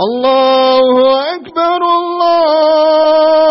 الله أكبر الله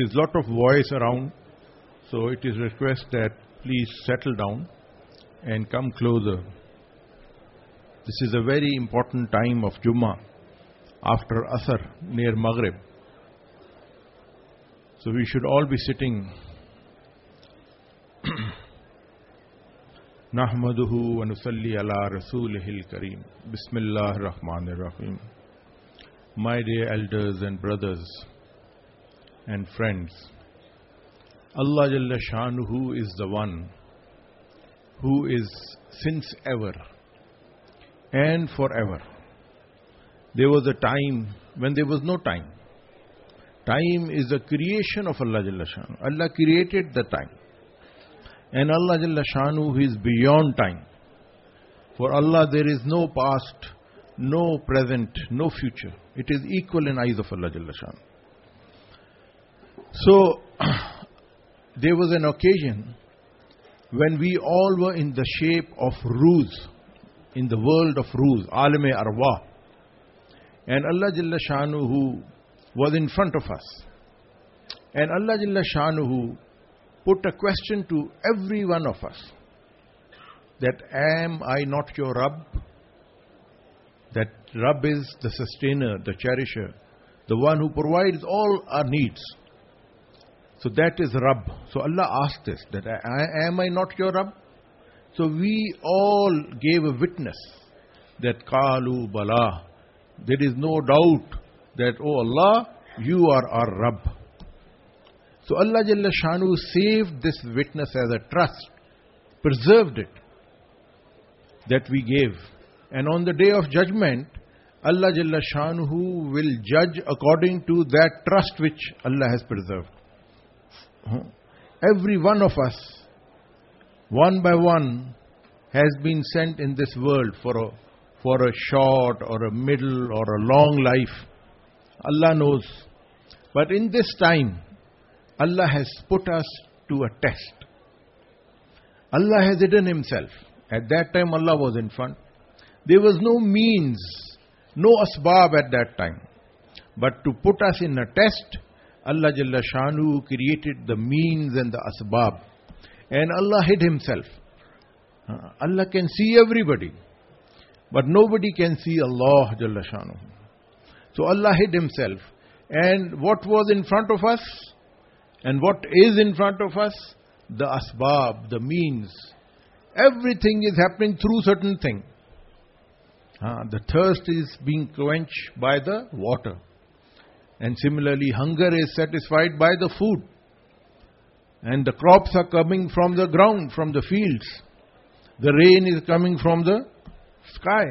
is lot of voice around, so it is request that please settle down and come closer. This is a very important time of Jummah after Asr near Maghrib. So we should all be sitting. نحمده ونصلي على رسوله الكريم بسم الله الرحمن الرحيم My dear elders and brothers and friends, Allah Jalla Shanuhu is the one who is since ever and forever. There was a time when there was no time. Time is a creation of Allah Jalla Shanu. Allah created the time. And Allah Jalla Shanu is beyond time. For Allah there is no past, no present, no future. It is equal in eyes of Allah Jalla Shanu. So, there was an occasion when we all were in the shape of ruse, in the world of ruse, alame arwa. And Allah Jalla Shanuhu was in front of us. And Allah Jalla Shanuhu put a question to every one of us that am I not your Rabb? That Rabb is the sustainer, the cherisher, the one who provides all our needs. So that is Rabb. So Allah asked this that am I not your Rabb? So we all gave a witness that Kalu Bala. There is no doubt that, oh Allah, you are our Rabb. So Allah Jalla Shanu saved this witness as a trust, preserved it that we gave. And on the day of judgment, Allah Jalla Shanuhu will judge according to that trust which Allah has preserved. Every one of us, one by one, has been sent in this world for a, for a short or a middle or a long life. Allah knows. But in this time, Allah has put us to a test. Allah has hidden Himself. At that time, Allah was in front. There was no means, no asbab at that time. But to put us in a test, Allah Jalla Shanu created the means and the asbab. And Allah hid Himself. Allah can see everybody. But nobody can see Allah Jalla Shanu. So Allah hid Himself. And what was in front of us? And what is in front of us? The asbab, the means. Everything is happening through certain thing. Uh, the thirst is being quenched by the water. And similarly, hunger is satisfied by the food. And the crops are coming from the ground, from the fields. The rain is coming from the sky.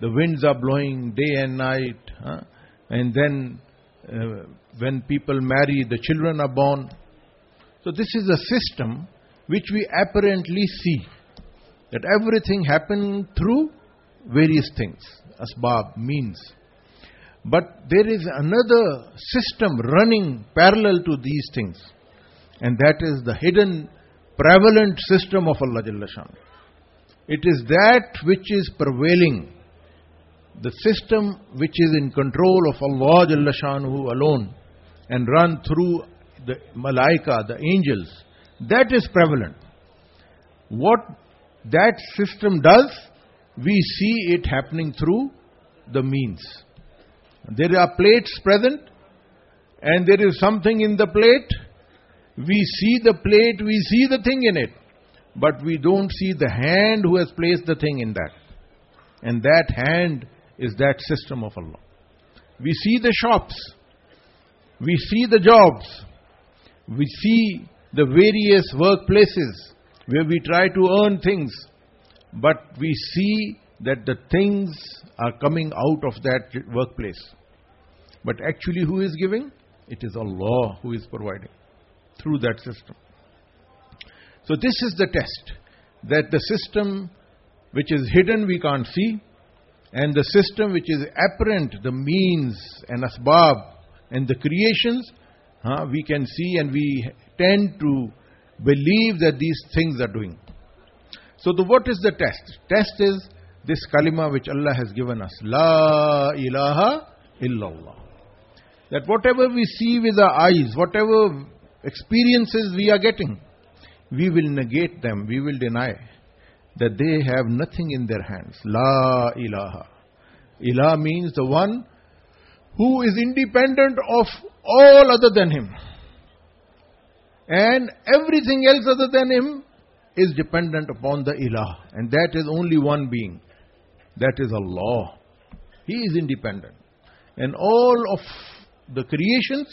The winds are blowing day and night. Huh? And then uh, when people marry, the children are born. So this is a system which we apparently see. That everything happened through various things. Asbab means. But there is another system running parallel to these things. And that is the hidden, prevalent system of Allah Jalla Shan. It is that which is prevailing the system which is in control of Allah Jalla Shanuhu alone and run through the malaika, the angels, that is prevalent. What that system does, we see it happening through the means. There are plates present, and there is something in the plate. We see the plate, we see the thing in it, but we don't see the hand who has placed the thing in that. And that hand is that system of Allah. We see the shops, we see the jobs, we see the various workplaces where we try to earn things, but we see that the things are coming out of that workplace. But actually, who is giving? It is Allah who is providing through that system. So, this is the test that the system which is hidden we can't see, and the system which is apparent, the means and asbab and the creations, uh, we can see and we tend to believe that these things are doing. So, the, what is the test? Test is this kalima which Allah has given us La ilaha illallah. That whatever we see with our eyes, whatever experiences we are getting, we will negate them, we will deny that they have nothing in their hands. La ilaha. Ilah means the one who is independent of all other than him. And everything else other than him is dependent upon the ilah. And that is only one being. That is Allah. He is independent. And all of the creations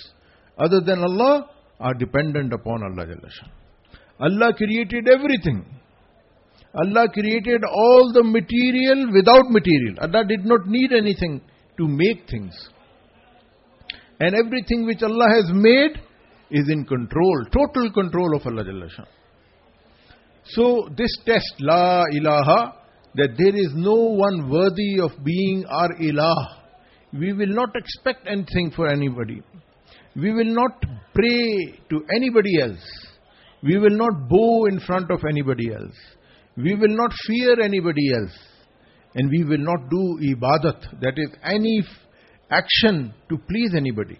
other than Allah are dependent upon Allah. Allah created everything. Allah created all the material without material. Allah did not need anything to make things. And everything which Allah has made is in control, total control of Allah. So this test, La ilaha, that there is no one worthy of being our ilah. We will not expect anything for anybody. We will not pray to anybody else. We will not bow in front of anybody else. We will not fear anybody else. And we will not do ibadat, that is any action to please anybody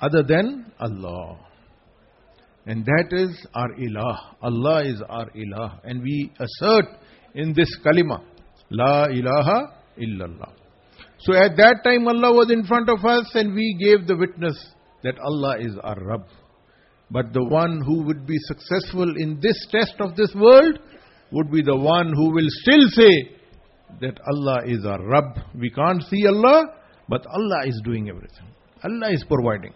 other than Allah. And that is our ilah. Allah is our ilah. And we assert in this kalima, La ilaha illallah. So at that time Allah was in front of us and we gave the witness that Allah is our Rabb. But the one who would be successful in this test of this world would be the one who will still say that Allah is our Rabb. We can't see Allah, but Allah is doing everything. Allah is providing.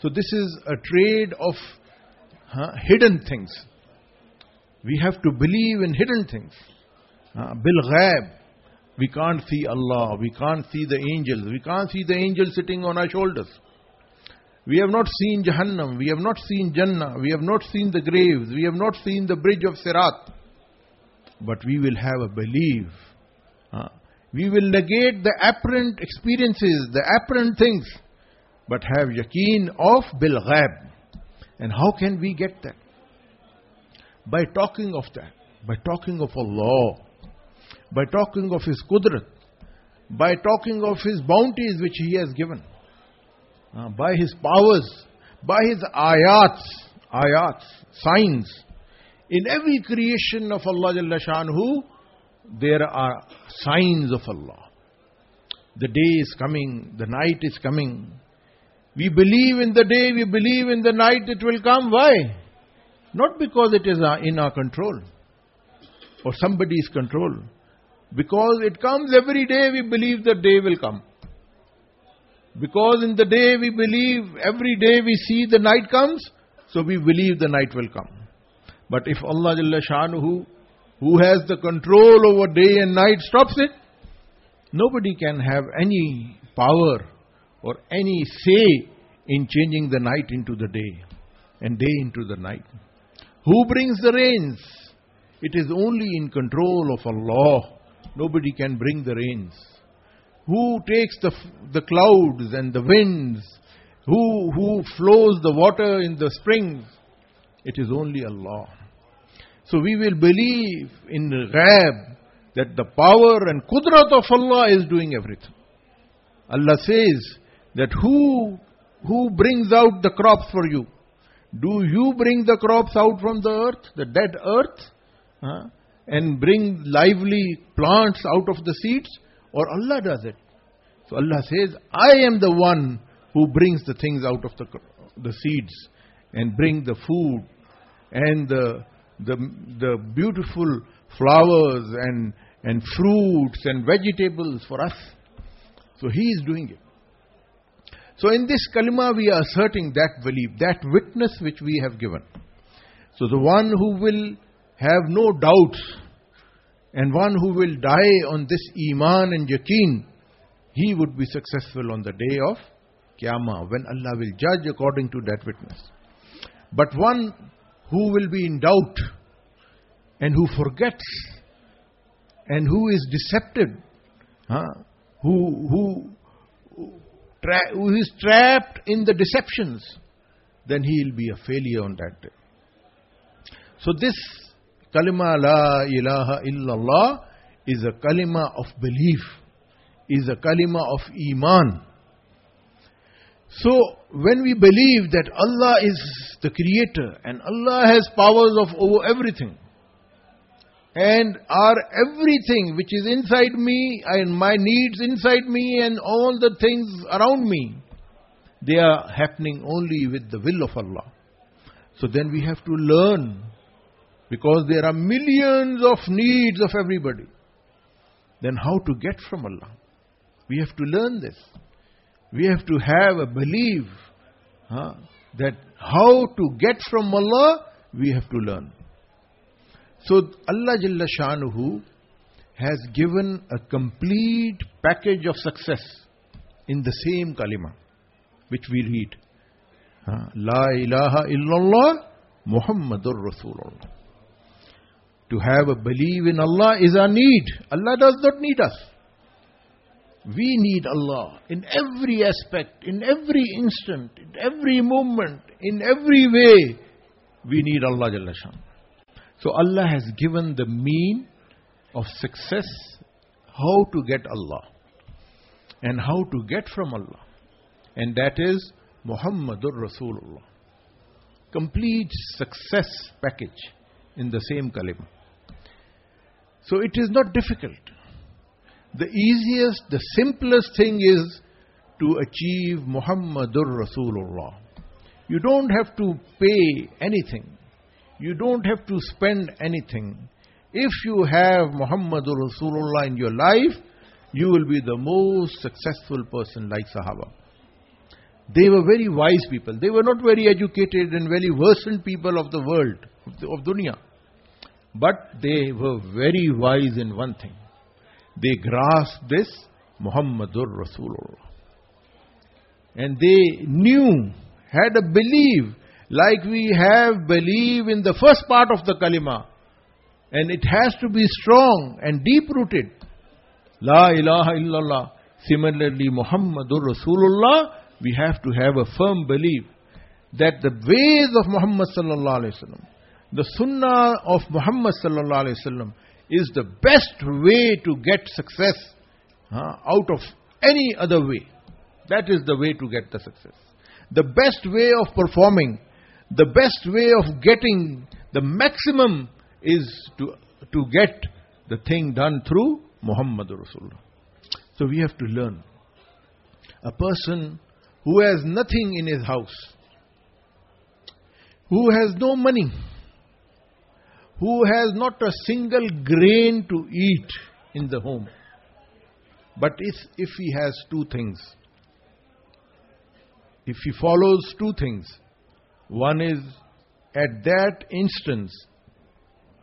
So this is a trade of huh, hidden things. We have to believe in hidden things. Uh, bil ghaib. We can't see Allah. We can't see the angels. We can't see the angels sitting on our shoulders. We have not seen Jahannam. We have not seen Jannah. We have not seen the graves. We have not seen the bridge of Sirat. But we will have a belief. Uh, we will negate the apparent experiences, the apparent things, but have yaqeen of bil ghaib. And how can we get that? By talking of that, by talking of Allah, by talking of His qudrat, by talking of His bounties which He has given, uh, by His powers, by His ayats, ayats, signs. In every creation of Allah Jalla Shanhu, there are signs of Allah. The day is coming, the night is coming. We believe in the day, we believe in the night it will come. Why? Not because it is uh, in our control or somebody's control. Because it comes every day, we believe the day will come. Because in the day we believe, every day we see the night comes, so we believe the night will come. But if Allah Jalla Shanuhu, who has the control over day and night, stops it, nobody can have any power or any say in changing the night into the day and day into the night. Who brings the rains? It is only in control of Allah. Nobody can bring the rains. Who takes the, the clouds and the winds? Who, who flows the water in the springs? It is only Allah. So we will believe in ghaib that the power and kudrat of Allah is doing everything. Allah says that who, who brings out the crops for you? Do you bring the crops out from the earth, the dead earth, huh? And bring lively plants out of the seeds? Or Allah does it? So Allah says, I am the one who brings the things out of the, the seeds and bring the food and the, the, the beautiful flowers and, and fruits and vegetables for us. So He is doing it. So in this kalima we are asserting that belief, that witness which we have given. So the one who will have no doubts and one who will die on this iman and yaqeen, he would be successful on the day of Qiyamah when Allah will judge according to that witness. But one who will be in doubt and who forgets and who is deceptive, huh? who, who tra- who is trapped in the deceptions, then he will be a failure on that day. So this kalima la ilaha illallah is a kalima of belief, is a kalima of iman. So when we believe that Allah is the creator and Allah has powers of over everything, and are everything which is inside me and my needs inside me and all the things around me, they are happening only with the will of Allah. So then we have to learn because there are millions of needs of everybody. Then how to get from Allah? We have to learn this. We have to have a belief huh, that how to get from Allah, we have to learn. So Allah Jalla Shanuhu has given a complete package of success in the same kalima which we read. La ilaha illallah Muhammadur Rasulullah. To have a belief in Allah is our need. Allah does not need us. We need Allah in every aspect, in every instant, in every moment, in every way. We need Allah Jalla. So Allah has given the mean of success, how to get Allah and how to get from Allah. And that is Muhammadur Rasulullah. Complete success package in the same kalima. So it is not difficult. The easiest, the simplest thing is to achieve Muhammadur Rasulullah. You don't have to pay anything. You don't have to spend anything. If you have Muhammadur Rasulullah in your life, you will be the most successful person like Sahaba. They were very wise people. They were not very educated and very versant people of the world, of, dunya. But they were very wise in one thing. They grasped this Muhammadur Rasulullah. And they knew, had a belief, like we have belief in the first part of the kalima. And it has to be strong and deep rooted. La ilaha illallah. Similarly, Muhammadur Rasulullah, we have to have a firm belief that the ways of Muhammad sallallahu alaihi wasallam, the sunnah of Muhammad sallallahu is the best way to get success uh, out of any other way. That is the way to get the success. The best way of performing, the best way of getting the maximum is to, to get the thing done through Muhammadur Rasulullah. So we have to learn. A person who has nothing in his house, who has no money, who has not a single grain to eat in the home, but if, if he has two things, if he follows two things, one is at that instance,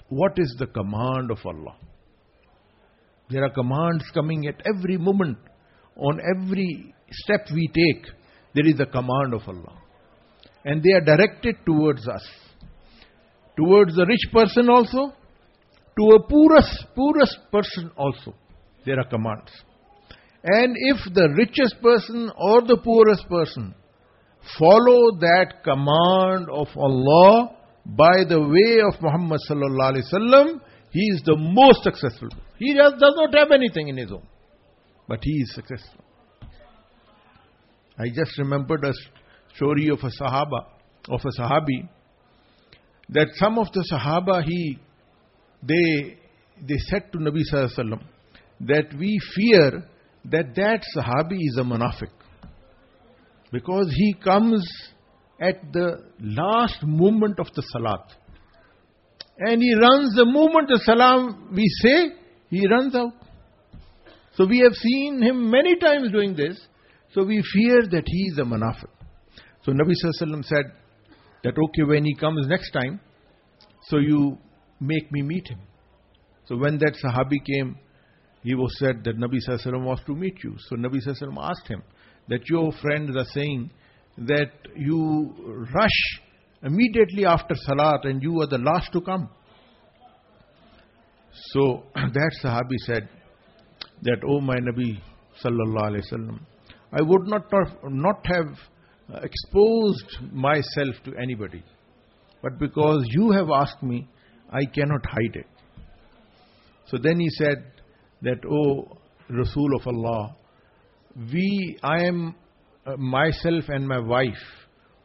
what is the command of Allah? There are commands coming at every moment. On every step we take, there is a command of Allah. And they are directed towards us. Towards the rich person also, to a poorest, poorest person also. There are commands. And if the richest person or the poorest person follow that command of Allah by the way of Muhammad sallallahu alaihi wasallam, he is the most successful. He does, does not have anything in his own, but he is successful. I just remembered a story of a Sahaba, of a Sahabi, that some of the Sahaba he they they said to Nabi Sallallahu that we fear that that Sahabi is a munafiq. Because he comes at the last moment of the salat. And he runs the moment the salam we say he runs out. So we have seen him many times doing this. So we fear that he is a munafiq. So nabi sallallahu said that okay when he comes next time so you make me meet him so when that sahabi came he was said that nabi sallallahu was to meet you so nabi sallallahu asked him that your friends are saying that you rush immediately after Salat and you are the last to come. So that Sahabi said that, Oh my Nabi Sallallahu Alaihi Wasallam, I would not, not have exposed myself to anybody. But because you have asked me, I cannot hide it. So then he said that, Oh Rasul of Allah, we, I am uh, myself and my wife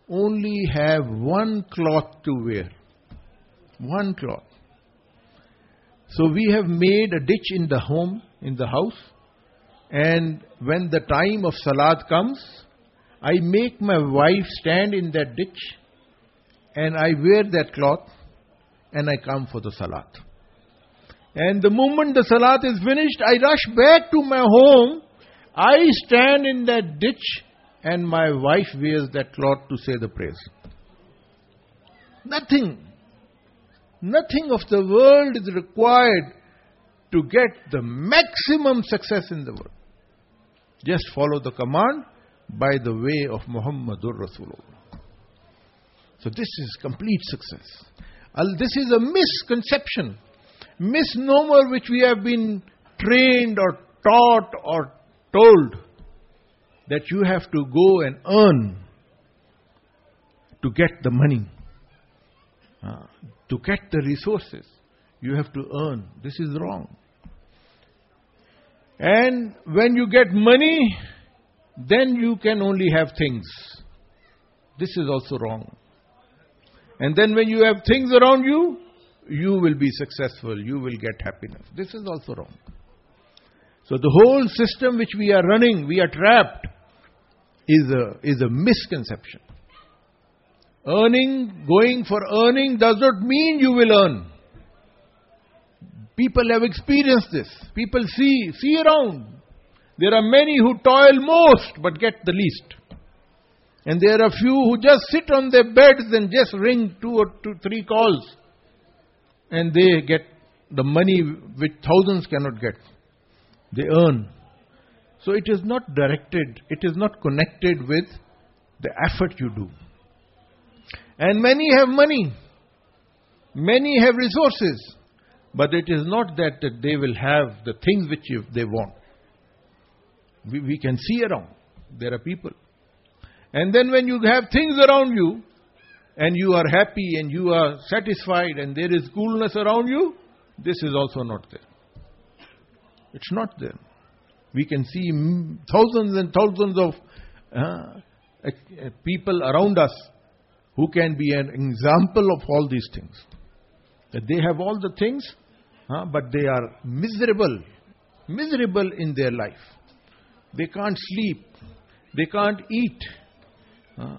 only have one cloth to wear. One cloth. So we have made a ditch in the home, in the house, and when the time of Salat comes, I make my wife stand in that ditch, and I wear that cloth, and I come for the Salat. And the moment the Salat is finished, I rush back to my home, I stand in that ditch, and my wife wears that cloth to say the prayers. Nothing, nothing of the world is required to get the maximum success in the world. Just follow the command by the way of Muhammadur Rasulullah. So this is complete success. This is a misconception misnomer which we have been trained or taught or told that you have to go and earn to get the money, uh, to get the resources. You have to earn. This is wrong. And when you get money, then you can only have things. This is also wrong. And then when you have things around you, you will be successful, you will get happiness. This is also wrong. So the whole system which we are running, we are trapped, is a, is a misconception. Earning, going for earning does not mean you will earn. People have experienced this. People see, see around. There are many who toil most but get the least. And there are few who just sit on their beds and just ring two or two, three calls. And they get the money which thousands cannot get. They earn. So it is not directed, it is not connected with the effort you do. And many have money, many have resources, but it is not that, that they will have the things which they want. We, we can see around. There are people. And then when you have things around you, and you are happy and you are satisfied and there is coolness around you, this is also not there. It's not there. We can see thousands and thousands of uh, people around us who can be an example of all these things. That they have all the things, uh, but they are miserable, miserable in their life. They can't sleep, they can't eat, uh,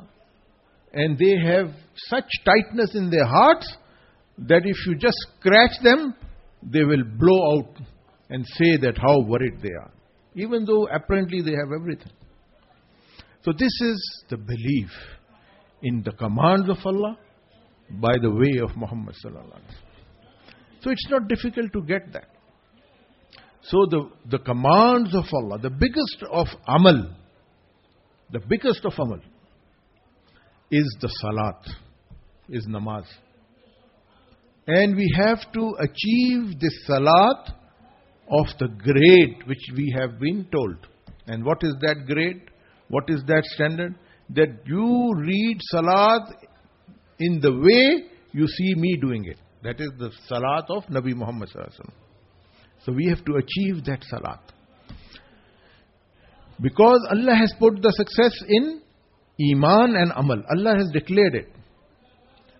and they have such tightness in their hearts that if you just scratch them, they will blow out and say that how worried they are, even though apparently they have everything. So, this is the belief in the commands of Allah by the way of Muhammad. So, it's not difficult to get that. So, the, the commands of Allah, the biggest of amal, the biggest of amal is the salat, is namaz. And we have to achieve this salat of the grade which we have been told. And what is that grade? What is that standard? That you read salat in the way you see me doing it. That is the salat of Nabi Muhammad. So we have to achieve that salat. Because Allah has put the success in Iman and Amal. Allah has declared it.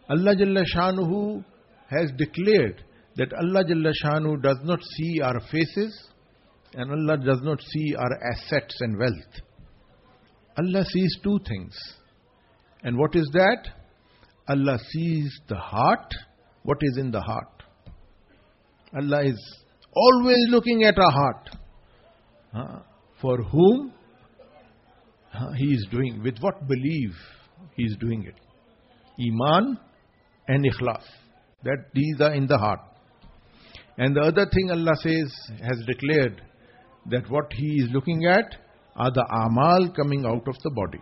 Allah Jalla Shanuhu has declared that Allah Jalla Shanu does not see our faces and Allah does not see our assets and wealth. Allah sees two things. And what is that? Allah sees the heart. What is in the heart? Allah is always looking at our heart. For whom he is doing, with what belief he is doing it. Iman and ikhlas. That these are in the heart. And the other thing Allah says, has declared, that what He is looking at are the amal coming out of the body.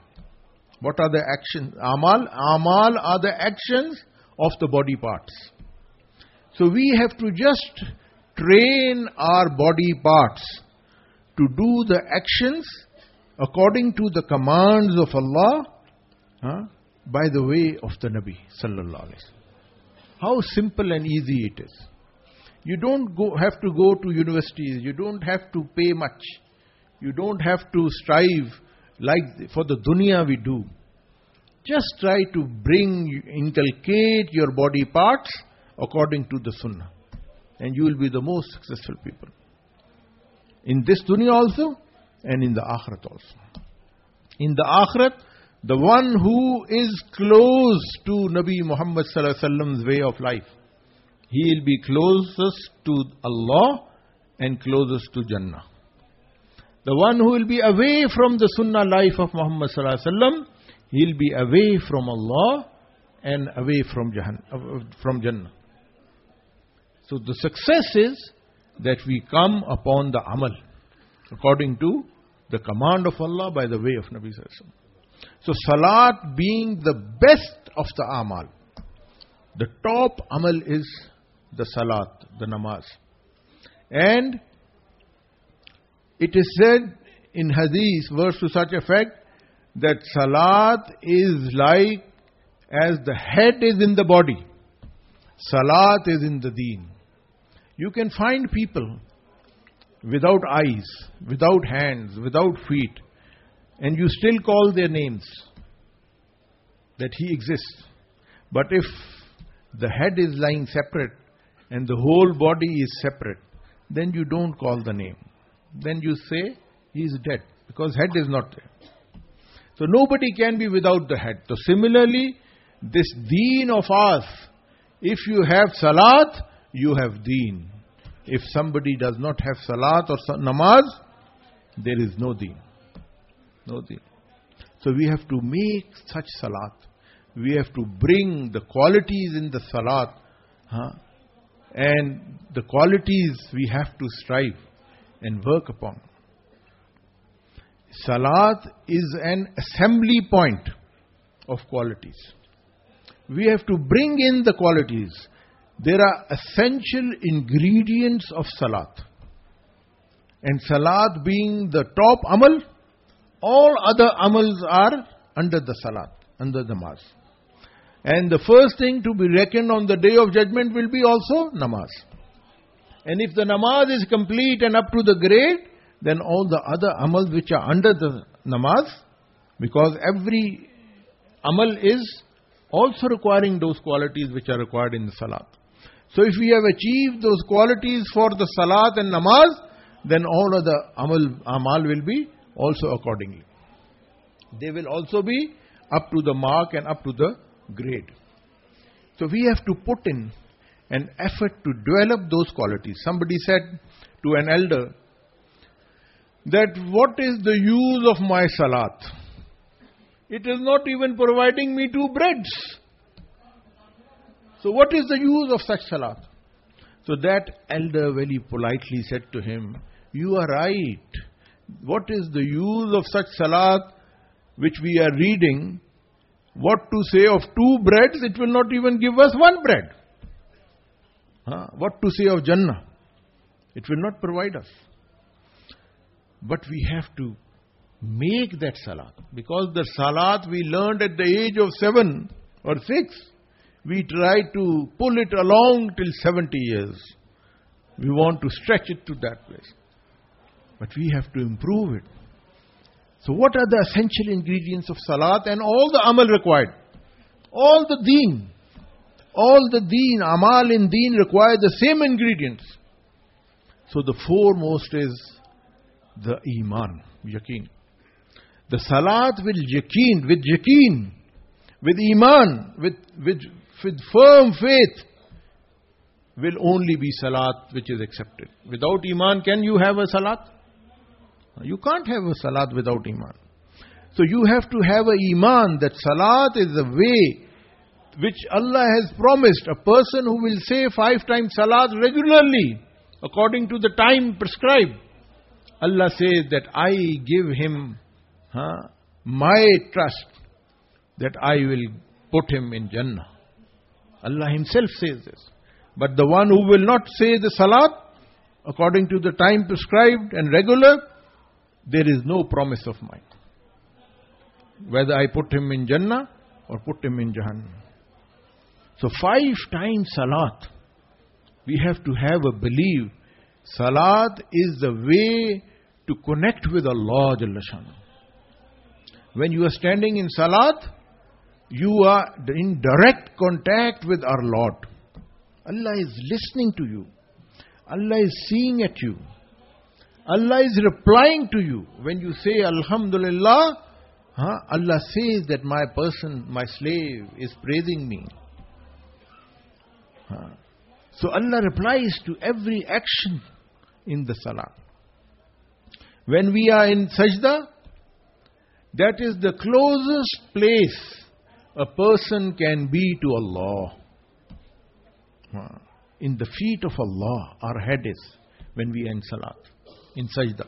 What are the actions? Amal? Amal are the actions of the body parts. So we have to just train our body parts to do the actions according to the commands of Allah huh, by the way of the Nabi sallallahu alaihi How simple and easy it is. You don't go, have to go to universities. You don't have to pay much. You don't have to strive like for the dunya we do. Just try to bring, inculcate your body parts according to the sunnah. And you will be the most successful people. In this dunya also, and in the akhirat also. In the akhirat, the one who is close to Nabi Muhammad sallallahu way of life, he will be closest to Allah and closest to Jannah. The one who will be away from the sunnah life of Muhammad sallallahu he'll be away from Allah and away from Jahannam, uh, from Jannah. So the success is that we come upon the amal according to the command of Allah by the way of Nabi Sallallahu So salat being the best of the amal. The top amal is the salat, the namaz. And it is said in hadith, verse to such effect, that salat is like as the head is in the body, salat is in the deen. You can find people without eyes, without hands, without feet, and you still call their names that he exists. But if the head is lying separate and the whole body is separate, then you don't call the name. Then you say he is dead because head is not there. So nobody can be without the head. So similarly, this deen of ours, if you have salat, you have deen. If somebody does not have salat or namaz, there is no deen. No deen. So we have to make such salat. We have to bring the qualities in the salat. Huh? And the qualities we have to strive and work upon. Salat is an assembly point of qualities. We have to bring in the qualities. There are essential ingredients of salat. And salat being the top amal, all other amals are under the salat, under the namaz. And the first thing to be reckoned on the day of judgment will be also namaz. And if the namaz is complete and up to the grade, then all the other amals which are under the namaz, because every amal is also requiring those qualities which are required in the salat. So if we have achieved those qualities for the salat and namaz, then all other amal, amal will be also accordingly. They will also be up to the mark and up to the grade. So we have to put in an effort to develop those qualities. Somebody said to an elder that what is the use of my salat? It is not even providing me two breads. So what is the use of such salat? So that elder very politely said to him, You are right. What is the use of such salat which we are reading? What to say of two breads? It will not even give us one bread. Huh? What to say of Jannah? It will not provide us. But we have to make that salat. Because the salat we learned at the age of seven or six, we try to pull it along till 70 years. We want to stretch it to that place. But we have to improve it. So, what are the essential ingredients of salat and all the amal required? All the deen. All the deen, amal in deen require the same ingredients. So, the foremost is the iman, yaqeen. The salat with yaqeen, with yaqeen, with iman, with, with, with firm faith, will only be salat which is accepted. Without iman, can you have a salat? You can't have a salat without iman. So you have to have a iman that salat is the way which Allah has promised. A person who will say five times salat regularly, according to the time prescribed, Allah says that I give him huh, my trust that I will put him in Jannah. Allah Himself says this. But the one who will not say the salat according to the time prescribed and regular, there is no promise of mine. Whether I put him in Jannah or put him in Jahannam. So five times salat, we have to have a belief Salat is the way to connect with Allah When you are standing in Salat, you are in direct contact with our Lord. Allah is listening to you. Allah is seeing at you. Allah is replying to you. When you say Alhamdulillah, huh, Allah says that my person, my slave is praising me. Huh. So Allah replies to every action in the salah. When we are in sajda, that is the closest place a person can be to Allah. In the feet of Allah, our head is when we end salat, in sajda.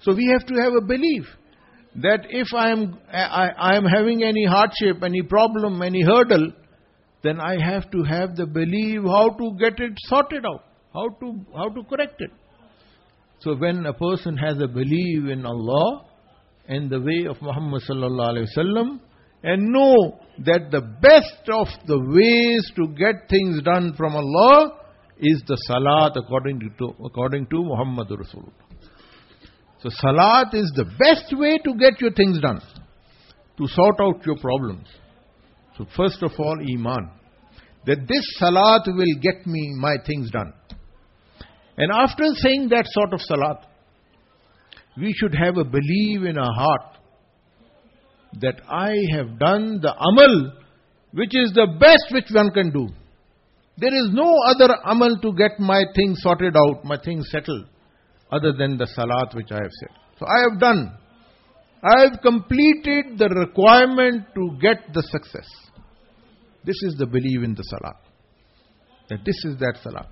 So we have to have a belief that if I am, I, I am having any hardship, any problem, any hurdle, then I have to have the belief how to get it sorted out, how to how to correct it. So when a person has a belief in Allah and the way of Muhammad sallallahu alaihi wasallam and know that the best of the ways to get things done from Allah is the salat according to according to Muhammad Rasulullah. So salat is the best way to get your things done, to sort out your problems. So first of all, iman. That this salat will get me my things done. And after saying that sort of salat, we should have a belief in our heart that I have done the amal which is the best which one can do. There is no other amal to get my things sorted out, my things settled, other than the salat which I have said. So I have done. I have completed the requirement to get the success. This is the belief in the salat. That this is that salat.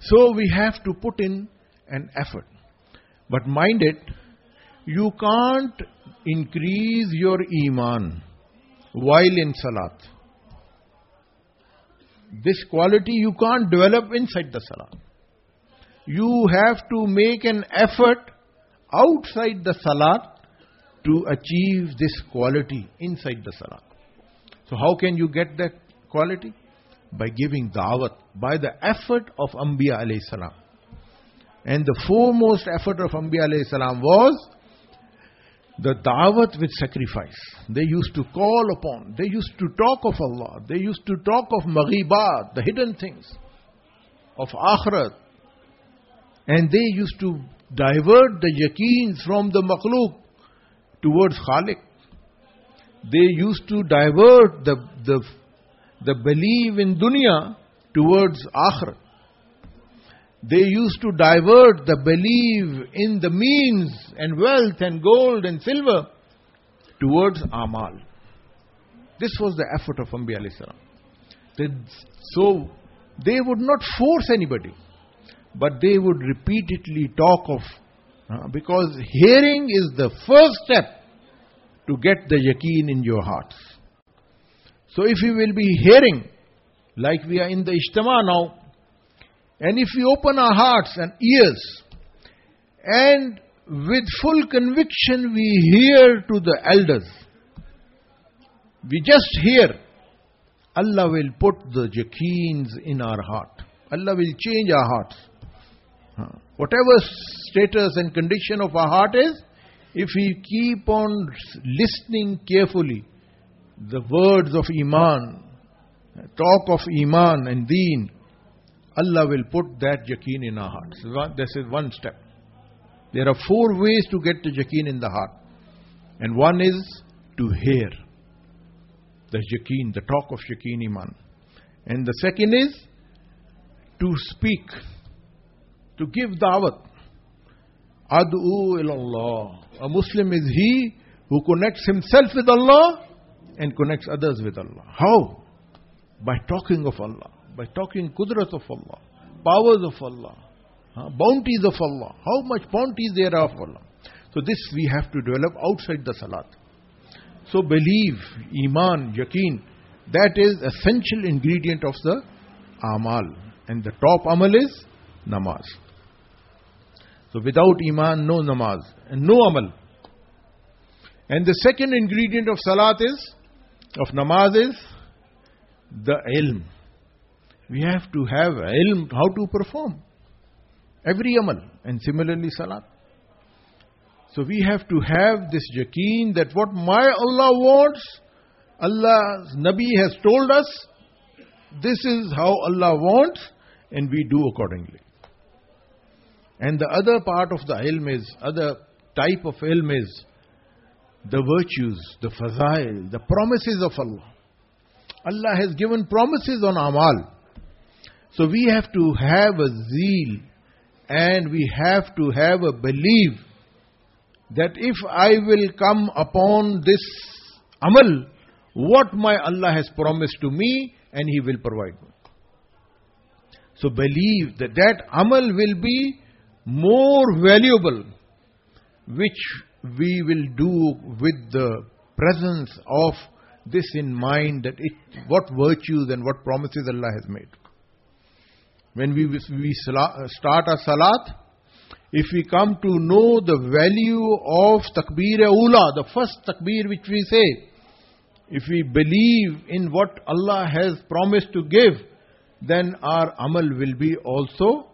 So we have to put in an effort. But mind it, you can't increase your iman while in salat. This quality you can't develop inside the salat. You have to make an effort outside the salat to achieve this quality inside the salat. So how can you get that quality? By giving da'wat, by the effort of Anbiya alayhi salam. And the foremost effort of Anbiya alayhi salam was the da'wat with sacrifice. They used to call upon, they used to talk of Allah, they used to talk of maghibat, the hidden things, of akhirat. And they used to divert the yakeens from the makhluk towards Khalik. They used to divert the, the, the belief in dunya towards akhirat. They used to divert the belief in the means and wealth and gold and silver towards amal. This was the effort of Anbiya alayhi salam. So they would not force anybody, but they would repeatedly talk of because hearing is the first step to get the yaqeen in your hearts. So if you will be hearing, like we are in the Ijtema now, and if we open our hearts and ears, and with full conviction we hear to the elders, we just hear, Allah will put the jakeens in our heart. Allah will change our hearts. Whatever status and condition of our heart is, if we keep on listening carefully, the words of Iman, talk of Iman and Deen, Allah will put that yaqeen in our hearts. This is one step. There are four ways to get the yaqeen in the heart. And one is to hear the yaqeen, the talk of yaqeen iman. And the second is to speak, to give da'wat. Ad'u ilallah. A Muslim is he who connects himself with Allah and connects others with Allah. How? By talking of Allah by talking kudrat of Allah, powers of Allah, bounties of Allah, how much bounties there are of Allah. So this we have to develop outside the salat. So believe, iman, yaqeen, that is essential ingredient of the amal. And the top amal is namaz. So without iman, no namaz and no amal. And the second ingredient of salat is, of namaz is the ilm. We have to have ilm how to perform every amal and similarly salat. So we have to have this yaqeen that what my Allah wants, Allah's Nabi has told us, this is how Allah wants, and we do accordingly. And the other part of the ilm is, other type of ilm is the virtues, the fazail, the promises of Allah. Allah has given promises on amal. So we have to have a zeal and we have to have a belief that if I will come upon this amal, what my Allah has promised to me and He will provide me. So believe that that amal will be more valuable which we will do with the presence of this in mind that it, what virtues and what promises Allah has made. When we, we start our salat, if we come to know the value of takbir ula, the first takbir which we say, if we believe in what Allah has promised to give, then our amal will be also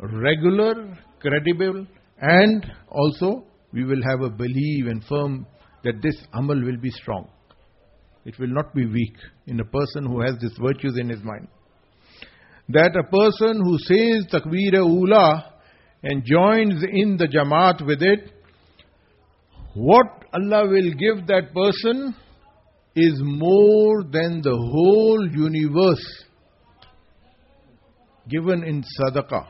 regular, credible, and also we will have a belief and firm that this amal will be strong. It will not be weak in a person who has these virtues in his mind. That a person who says takbir ula and joins in the jamaat with it, what Allah will give that person is more than the whole universe given in sadaqah.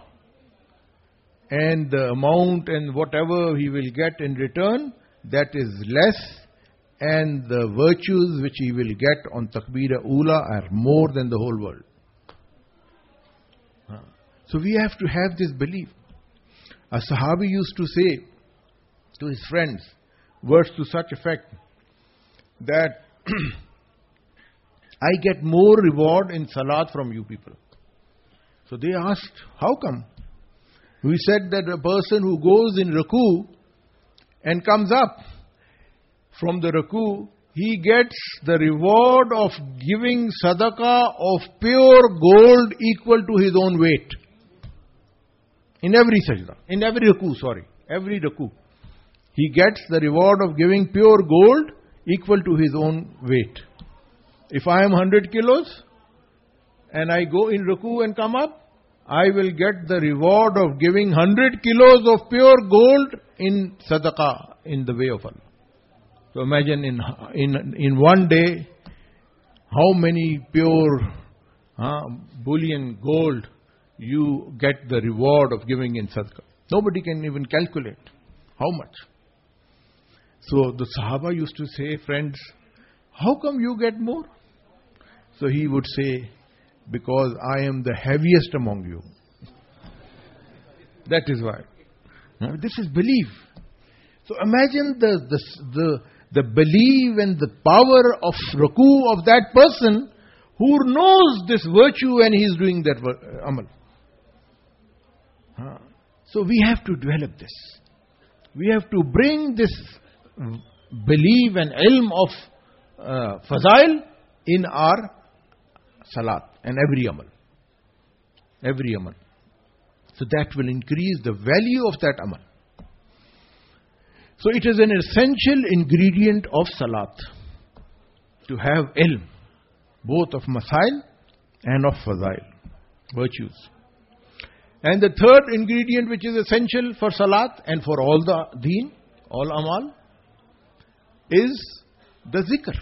And the amount and whatever he will get in return, that is less. And the virtues which he will get on takbir ula are more than the whole world. So we have to have this belief. A Sahabi used to say to his friends, words to such effect, that I get more reward in salat from you people. So they asked, How come? We said that a person who goes in ruku and comes up from the ruku, he gets the reward of giving sadaqah of pure gold equal to his own weight. In every sajda, in every ruku, sorry, every ruku. He gets the reward of giving pure gold equal to his own weight. If I am 100 kilos and I go in ruku and come up, I will get the reward of giving 100 kilos of pure gold in sadaqah in the way of Allah. So imagine in, in, in one day, how many pure bullion gold you get the reward of giving in sadaqah. Nobody can even calculate how much. So the Sahaba used to say, friends, how come you get more? So he would say, because I am the heaviest among you. That is why. This is belief. So imagine the, the, the, the belief and the power of ruku of that person who knows this virtue and he is doing that uh, amal. So we have to develop this. We have to bring this belief and ilm of uh, fazail in our salat and every amal. Every amal. So that will increase the value of that amal. So it is an essential ingredient of salat to have ilm, both of masail and of fazail, virtues. And the third ingredient which is essential for salat and for all the deen, all amal, is the zikr.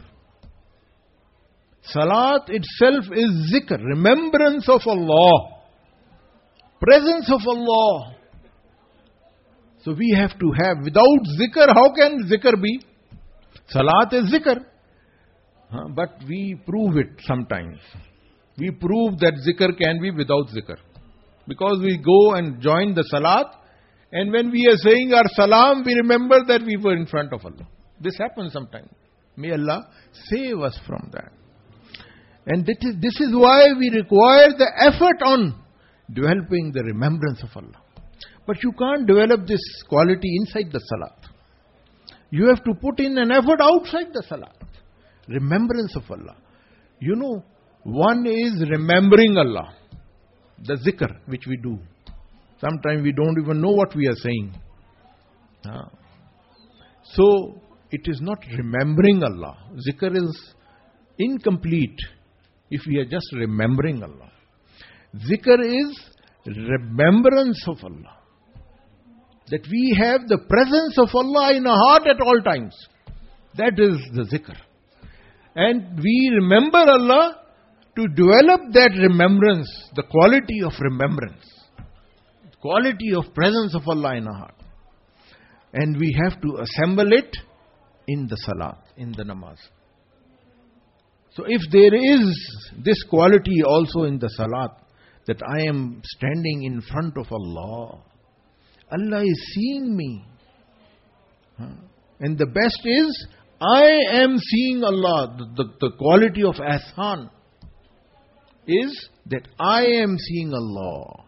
Salat itself is zikr, remembrance of Allah, presence of Allah. So we have to have, without zikr, how can zikr be? Salat is zikr. but we prove it sometimes. We prove that zikr can be without zikr. Because we go and join the salat, and when we are saying our salam, we remember that we were in front of Allah. This happens sometimes. May Allah save us from that. And this is, this is why we require the effort on developing the remembrance of Allah. But you can't develop this quality inside the salat. You have to put in an effort outside the salat. Remembrance of Allah. You know, one is remembering Allah, the zikr which we do. Sometimes we don't even know what we are saying. So, it is not remembering Allah. Zikr is incomplete if we are just remembering Allah. Zikr is remembrance of Allah. That we have the presence of Allah in our heart at all times. That is the zikr. And we remember Allah to develop that remembrance, the quality of remembrance, quality of presence of Allah in our heart. And we have to assemble it in the salat, in the namaz. So if there is this quality also in the salat, that I am standing in front of Allah, Allah is seeing me. And the best is, I am seeing Allah. The, the, the quality of Ihsan is that I am seeing Allah.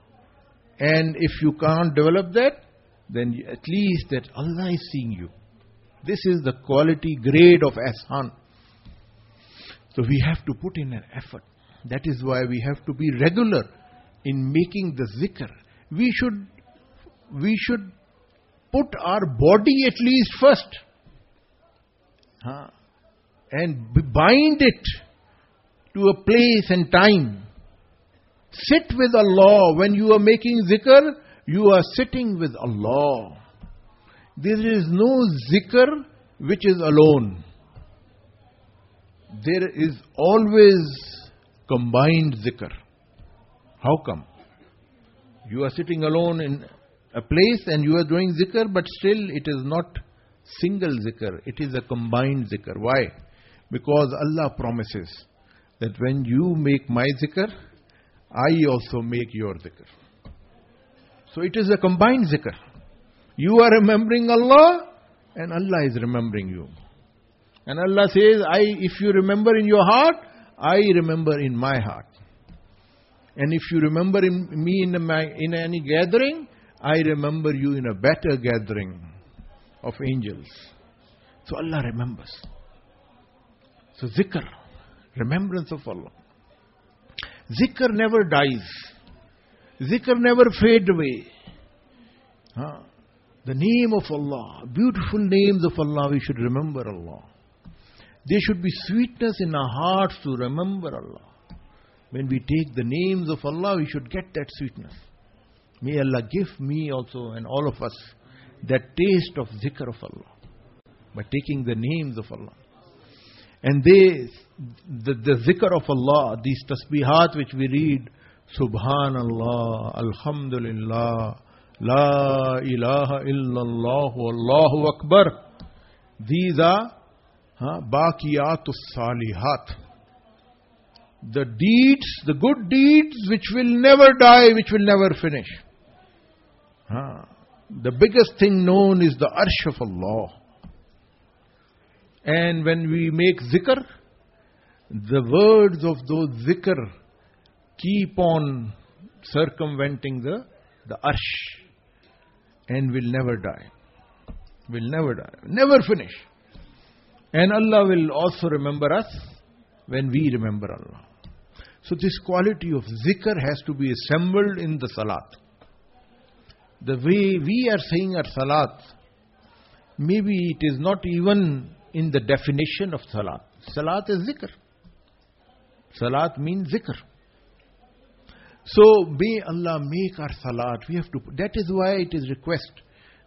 And if you can't develop that, then at least that Allah is seeing you. This is the quality grade of Ihsan. So we have to put in an effort. That is why we have to be regular in making the zikr. We should, we should put our body at least first. Huh? And bind it to a place and time. Sit with Allah. When you are making zikr, you are sitting with Allah. There is no zikr which is alone. There is always combined zikr. How come? You are sitting alone in a place and you are doing zikr, but still it is not single zikr, it is a combined zikr. Why? Because Allah promises that when you make my zikr, I also make your zikr. So it is a combined zikr. You are remembering Allah and Allah is remembering you. And Allah says, I, if you remember in your heart, I remember in my heart. And if you remember in me in, a, in any gathering, I remember you in a better gathering of angels. So Allah remembers. So zikr, remembrance of Allah. Zikr never dies. Zikr never fades away. Huh? The name of Allah, beautiful names of Allah, we should remember Allah. There should be sweetness in our hearts to remember Allah. When we take the names of Allah, we should get that sweetness. May Allah give me also and all of us that taste of zikr of Allah by taking the names of Allah. And they, the, the zikr of Allah, these tasbihat which we read, Subhanallah, Alhamdulillah, La ilaha illallah, Allahu Akbar. These are huh, Baqiyatus Salihat. The deeds, the good deeds which will never die, which will never finish. Huh. The biggest thing known is the Arsh of Allah. And when we make zikr, the words of those zikr keep on circumventing the, the arsh and will never die. Will never die. Never finish. And Allah will also remember us when we remember Allah. So this quality of zikr has to be assembled in the salat. The way we are saying our salat, maybe it is not even in the definition of salat. Salat is zikr. Salat means zikr. So may Allah make our salat. We have to. That is why it is request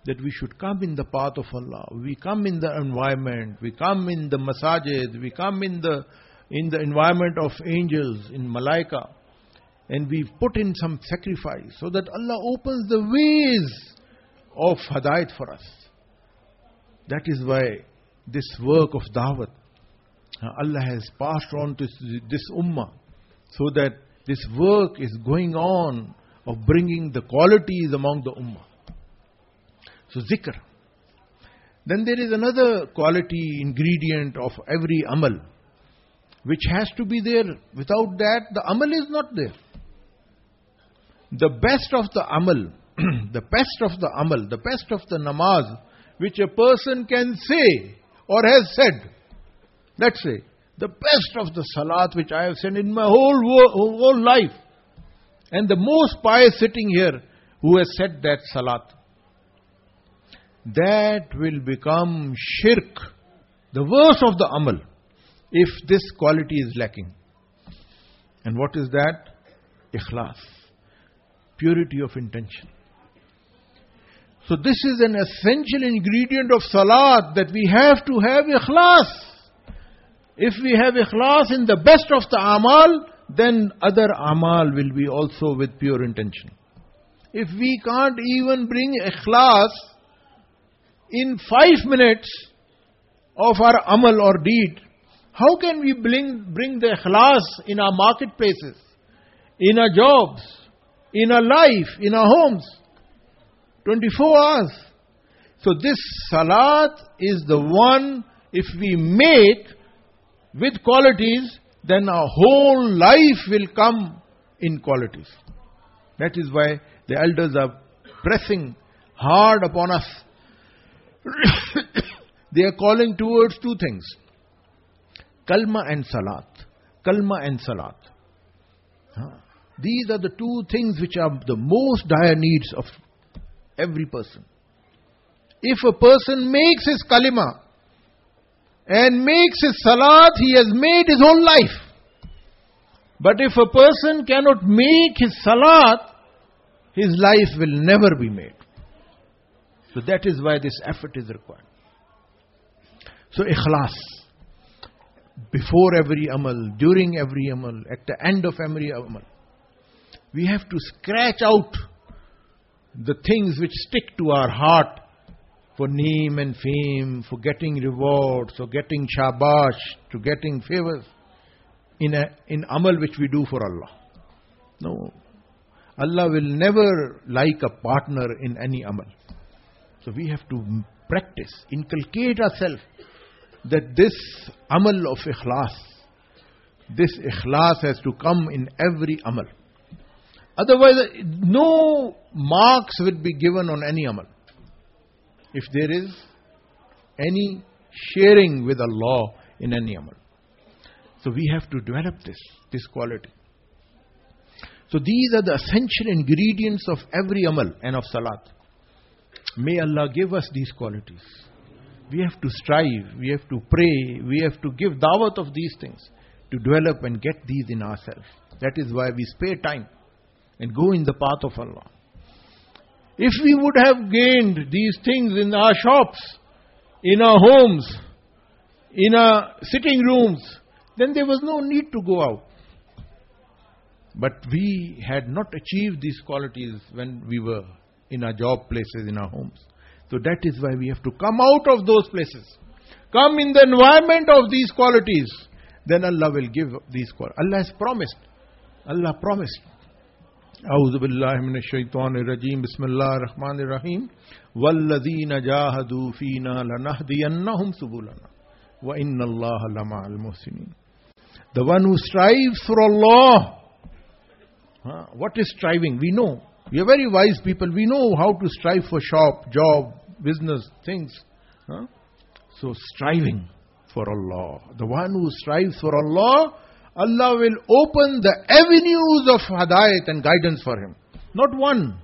that we should come in the path of Allah. We come in the environment. We come in the masajid. We come in the in the environment of angels in malaika, and we put in some sacrifice so that Allah opens the ways of hadayat for us. That is why this work of da'wat. Uh, Allah has passed on to this ummah so that this work is going on of bringing the qualities among the ummah. So zikr. Then there is another quality ingredient of every amal which has to be there. Without that, the amal is not there. The best of the amal, the best of the amal, the best of the namaz, which a person can say or has said. Let's say, the best of the salat which I have said in my whole, whole life. And the most pious sitting here who has said that salat. That will become shirk, the worst of the amal, if this quality is lacking. And what is that? Ikhlas, purity of intention. So this is an essential ingredient of salat that we have to have ikhlas. If we have ikhlas in the best of the amal, then other amal will be also with pure intention. If we can't even bring ikhlas in five minutes of our amal or deed, how can we bring, bring the ikhlas in our marketplaces, in our jobs, in our life, in our homes? 24 hours. So this salat is the one if we make with qualities, then our whole life will come in qualities. That is why the elders are pressing hard upon us. they are calling towards two things kalma and salat. Kalma and salat. These are the two things which are the most dire needs of every person. If a person makes his kalima and makes his salat, he has made his whole life. But if a person cannot make his salat, his life will never be made. So that is why this effort is required. So ikhlas. Before every amal, during every amal, at the end of every amal. We have to scratch out the things which stick to our heart for name and fame, for getting rewards, for getting shabash, to getting favors in, a, in amal which we do for Allah. No. Allah will never like a partner in any amal. So we have to practice, inculcate ourselves that this amal of ikhlas, this ikhlas has to come in every amal. Otherwise, no marks will be given on any amal. If there is any sharing with Allah in any amal. So we have to develop this, this quality. So these are the essential ingredients of every amal and of salat. May Allah give us these qualities. We have to strive, we have to pray, we have to give dawat of these things to develop and get these in ourselves. That is why we spare time and go in the path of Allah. If we would have gained these things in our shops, in our homes, in our sitting rooms, then there was no need to go out. But we had not achieved these qualities when we were in our job places, in our homes. So that is why we have to come out of those places. Come in the environment of these qualities. Then Allah will give these qualities. Allah has promised. Allah promised. अउज़बिल्लाशैतरजीम बसमीम वल्लजीन जाहदूफ़ीना लनहदीन्नहुम सुबुलना व इन अल्लाहसिन the one who strives for Allah what is striving we know we are very wise people we know how to strive for shop job business things so striving for Allah the one who strives for Allah Allah will open the avenues of hadayat and guidance for him. Not one.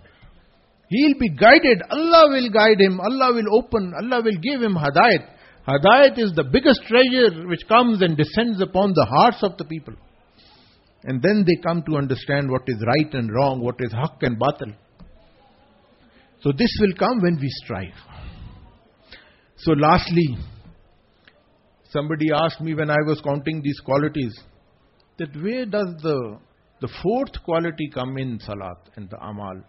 He'll be guided. Allah will guide him. Allah will open. Allah will give him hadayat. Hadayat is the biggest treasure which comes and descends upon the hearts of the people. And then they come to understand what is right and wrong, what is haqq and batil. So this will come when we strive. So lastly, somebody asked me when I was counting these qualities, that where does the the fourth quality come in salat and the amal?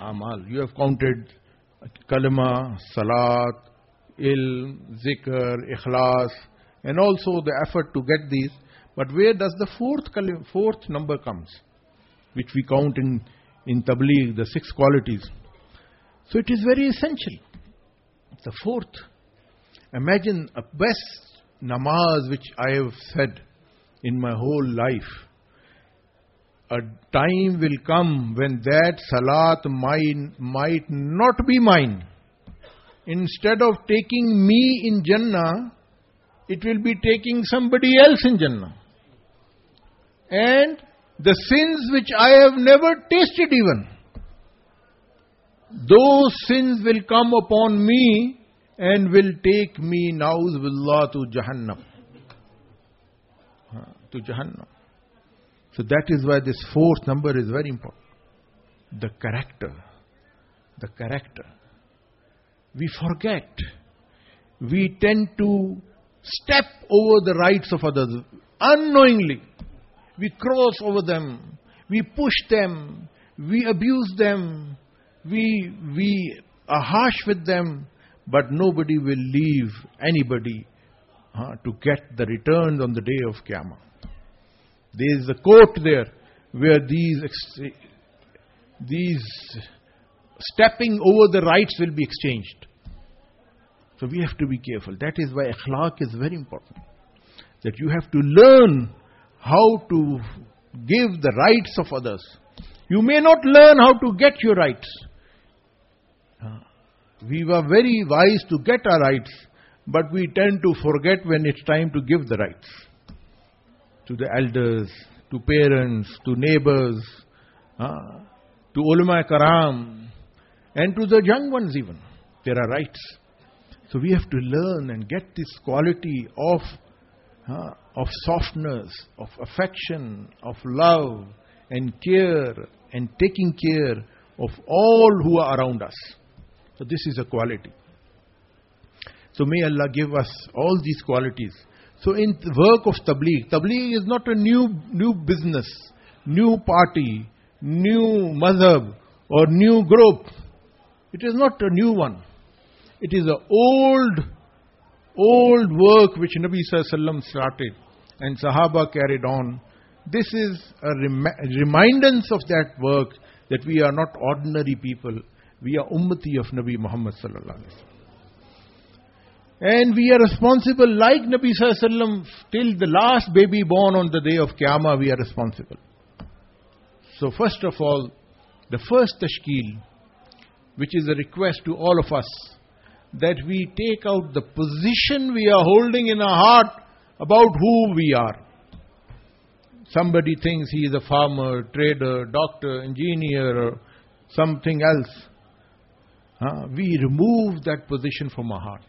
Amal. You have counted kalima, salat, ilm, zikr, ikhlas, and also the effort to get these. But where does the fourth fourth number comes, which we count in in tabligh, the six qualities. So it is very essential. The fourth. Imagine a best namaz which I have said in my whole life. A time will come when that salat might, might not be mine instead of taking me in Jannah, it will be taking somebody else in Jannah. And the sins which I have never tasted even, those sins will come upon me and will take me, na'uz billah, to Jahannam. To Jahannam. So that is why this fourth number is very important. The character. The character we forget. We tend to step over the rights of others unknowingly. We cross over them. We push them. We abuse them. We, we are harsh with them. But nobody will leave anybody uh, to get the returns on the day of Qiyamah. There is a court there where these, these stepping over the rights will be exchanged. So we have to be careful. That is why akhlaq is very important. That you have to learn how to give the rights of others. You may not learn how to get your rights. Uh, we were very wise to get our rights, but we tend to forget when it's time to give the rights to the elders, to parents, to neighbors, uh, to ulama karam, and to the young ones even. There are rights. So we have to learn and get this quality of uh, of softness, of affection, of love and care and taking care of all who are around us. So this is a quality. So may Allah give us all these qualities. So in the work of tabligh, tabligh is not a new new business, new party, new madhab or new group. It is not a new one. It is an old, old work which Nabi Sallallahu started and Sahaba carried on. This is a rem- remindance of that work that we are not ordinary people. We are ummati of Nabi Muhammad Sallallahu Alaihi Wasallam. And we are responsible like Nabi Sallallahu till the last baby born on the day of Qiyamah, we are responsible. So first of all, the first tashkil, which is a request to all of us, that we take out the position we are holding in our heart about who we are. Somebody thinks he is a farmer, trader, doctor, engineer, or something else. Uh, we remove that position from our heart.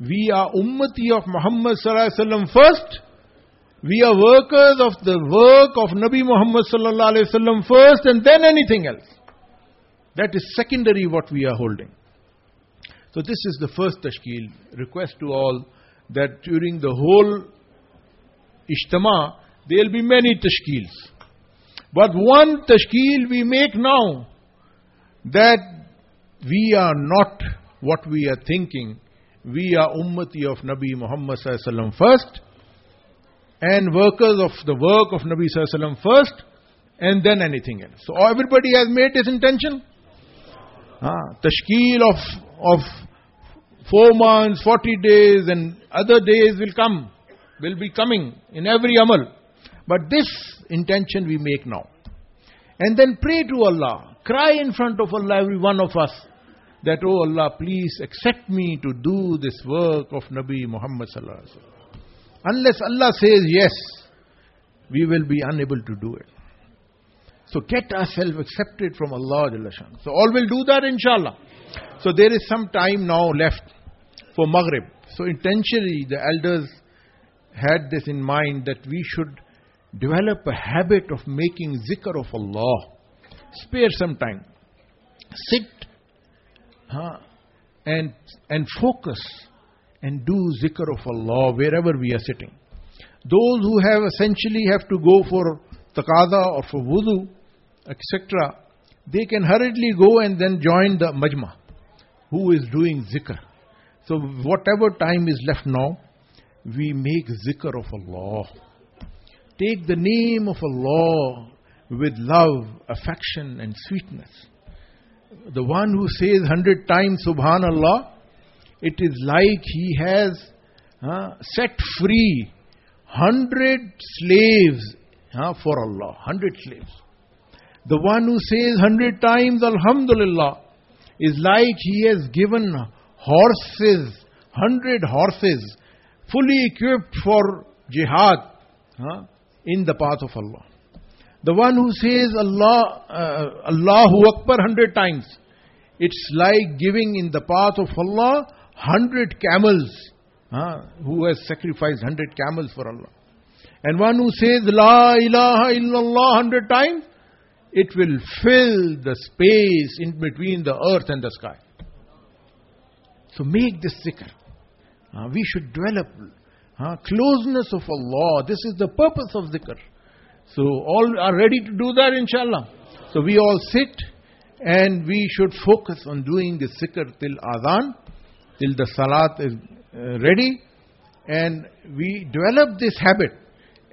We are ummati of Muhammad sallallahu first. We are workers of the work of Nabi Muhammad sallallahu first, and then anything else. That is secondary what we are holding. So this is the first tashkil. Request to all that during the whole Ijtema, there will be many tashkils. But one tashkil we make now, that we are not what we are thinking. We are ummati of Nabi Muhammad sallallahu first, and workers of the work of Nabi sallallahu first, and then anything else. So everybody has made this intention. Ah, tashkil of, of four months, 40 days, and other days will come, will be coming in every amal. But this intention we make now. And then pray to Allah, cry in front of Allah, every one of us, that, oh Allah, please accept me to do this work of Nabi Muhammad sallallahu alaihi wasallam. Unless Allah says yes, we will be unable to do it. So get ourselves accepted from Allah. So all will do that inshallah. So there is some time now left for Maghrib. So intentionally the elders had this in mind that we should develop a habit of making zikr of Allah. Spare some time. Sit huh, and, and focus and do zikr of Allah wherever we are sitting. Those who have essentially have to go for taqada or for wudu, etc., they can hurriedly go and then join the majma who is doing zikr. So, whatever time is left now, we make zikr of Allah. Take the name of Allah with love, affection, and sweetness. The one who says hundred times Subhanallah, it is like he has uh, set free hundred slaves uh, for Allah. Hundred slaves. The one who says hundred times Alhamdulillah is like he has given horses, hundred horses, fully equipped for jihad huh, in the path of Allah. The one who says Allah, uh, Allahu Akbar hundred times, it's like giving in the path of Allah hundred camels, who has sacrificed hundred camels for Allah. And one who says La ilaha illallah hundred times, it will fill the space in between the earth and the sky. So make this zikr. Uh, we should develop uh, closeness of Allah. This is the purpose of zikr. So all are ready to do that inshallah. So we all sit and we should focus on doing the zikr till adhan, till the salat is uh, ready. And we develop this habit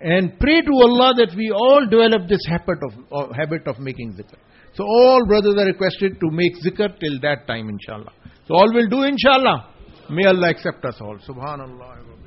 and pray to Allah that we all develop this habit of, habit of making zikr. So all brothers are requested to make zikr till that time inshallah. So all will do inshallah. May Allah accept us all. Subhanallah.